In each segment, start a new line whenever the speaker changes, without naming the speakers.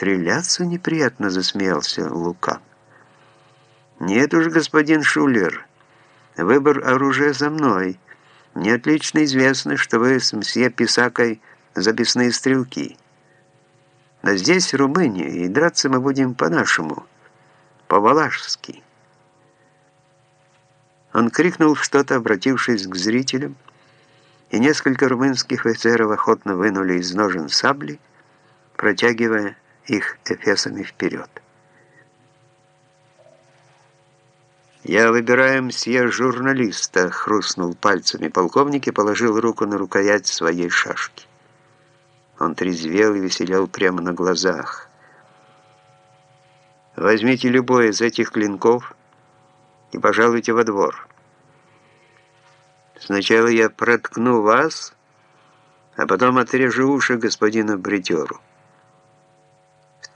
стреляться неприятно», — засмеялся Лука. «Нет уж, господин Шулер, выбор оружия за мной. Мне отлично известно, что вы с мсье Писакой записные стрелки. Но здесь Румыния, и драться мы будем по-нашему, по-валашски». Он крикнул что-то, обратившись к зрителям, и несколько румынских офицеров охотно вынули из ножен сабли, протягивая их эфесами вперед. «Я выбираю мсье журналиста», — хрустнул пальцами полковник и положил руку на рукоять своей шашки. Он трезвел и веселел прямо на глазах. «Возьмите любой из этих клинков и пожалуйте во двор». Сначала я проткну вас, а потом отрежу уши господину бритеру.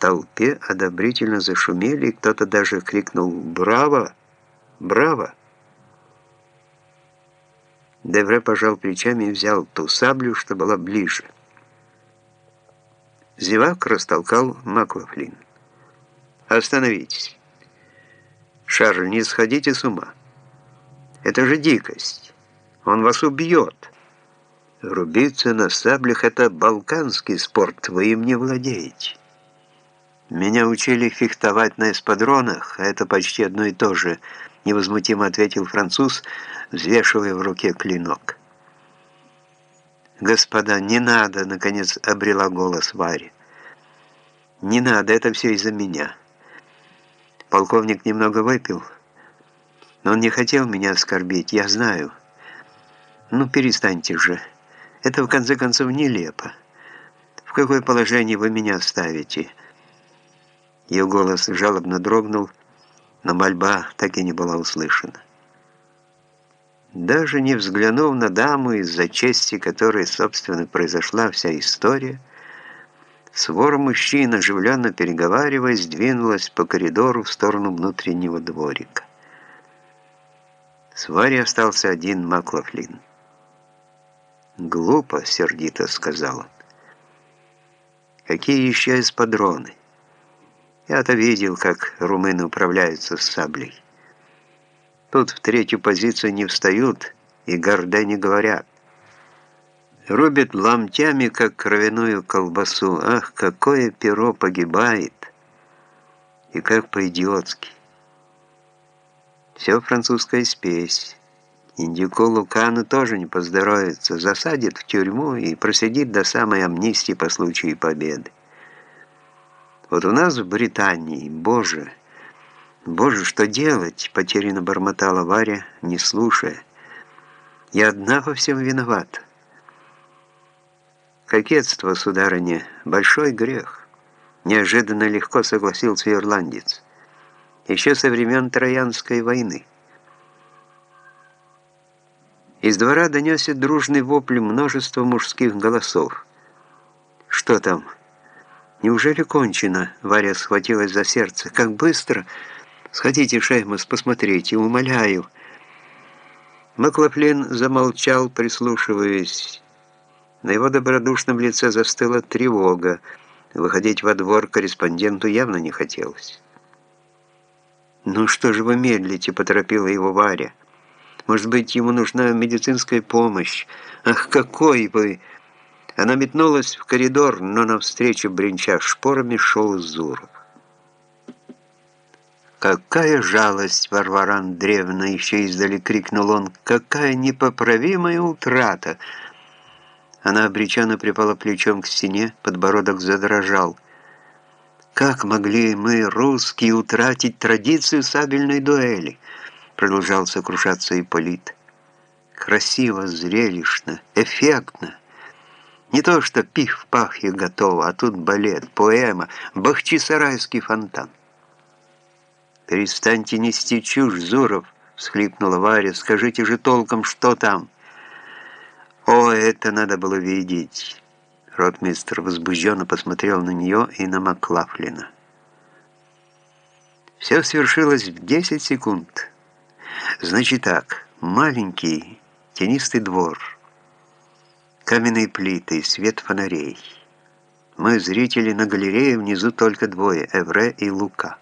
Толпе одобрительно зашумели, кто-то даже крикнул «Браво! Браво!». Девре пожал плечами и взял ту саблю, что была ближе. Зевак растолкал Маклафлин. «Остановитесь. Шарль, не сходите с ума. Это же дикость». Он вас убьет. Рубиться на саблях — это балканский спорт, вы им не владеете. Меня учили фехтовать на эспадронах, а это почти одно и то же, невозмутимо ответил француз, взвешивая в руке клинок. «Господа, не надо!» — наконец обрела голос Варя. «Не надо, это все из-за меня». Полковник немного выпил, но он не хотел меня оскорбить, я знаю. Ну, перестаньте же. Это, в конце концов, нелепо. В какое положение вы меня ставите?» Ее голос жалобно дрогнул, но мольба так и не была услышана. Даже не взглянув на даму, из-за чести которой, собственно, произошла вся история, свора мужчин, оживленно переговариваясь, двинулась по коридору в сторону внутреннего дворика. С Варей остался один Маклафлин. «Глупо», — сердито сказал он. «Какие еще эспадроны? Я-то видел, как румыны управляются с саблей. Тут в третью позицию не встают и гордо не говорят. Рубят ломтями, как кровяную колбасу. Ах, какое перо погибает! И как по-идиотски. Все французская спесь». Индюку Лукану тоже не поздоровится, засадит в тюрьму и просидит до самой амнистии по случаю победы. Вот у нас в Британии, боже, боже, что делать, потерянно бормотала Варя, не слушая. Я одна во всем виновата. Кокетство, сударыня, большой грех. Неожиданно легко согласился ирландец. Еще со времен Троянской войны. Из двора донесся дружный вопль множества мужских голосов. «Что там? Неужели кончено?» Варя схватилась за сердце. «Как быстро! Сходите, Шеймус, посмотрите, умоляю!» Маклафлин замолчал, прислушиваясь. На его добродушном лице застыла тревога. Выходить во двор корреспонденту явно не хотелось. «Ну что же вы медлите?» — поторопила его Варя. Может быть, ему нужна медицинская помощь. Ах, какой вы!» Она метнулась в коридор, но навстречу, бренча шпорами, шел Зуров. «Какая жалость, Варвара Андреевна!» — еще издали крикнул он. «Какая непоправимая утрата!» Она обреченно припала плечом к стене, подбородок задрожал. «Как могли мы, русские, утратить традицию сабельной дуэли?» продолжал сокрушаться Ипполит. Красиво, зрелищно, эффектно. Не то что пиф-пах и готово, а тут балет, поэма, бахчисарайский фонтан. «Перестаньте нести чушь, Зуров!» — всхлипнула Варя. «Скажите же толком, что там?» «О, это надо было видеть!» Ротмистр возбужденно посмотрел на нее и на Маклафлина. Все свершилось в 10 секунд. Значит так, маленький тенистый двор, каменные плиты, свет фонарей. Мы, зрители на галерее, внизу только двое, Эвре и Лука.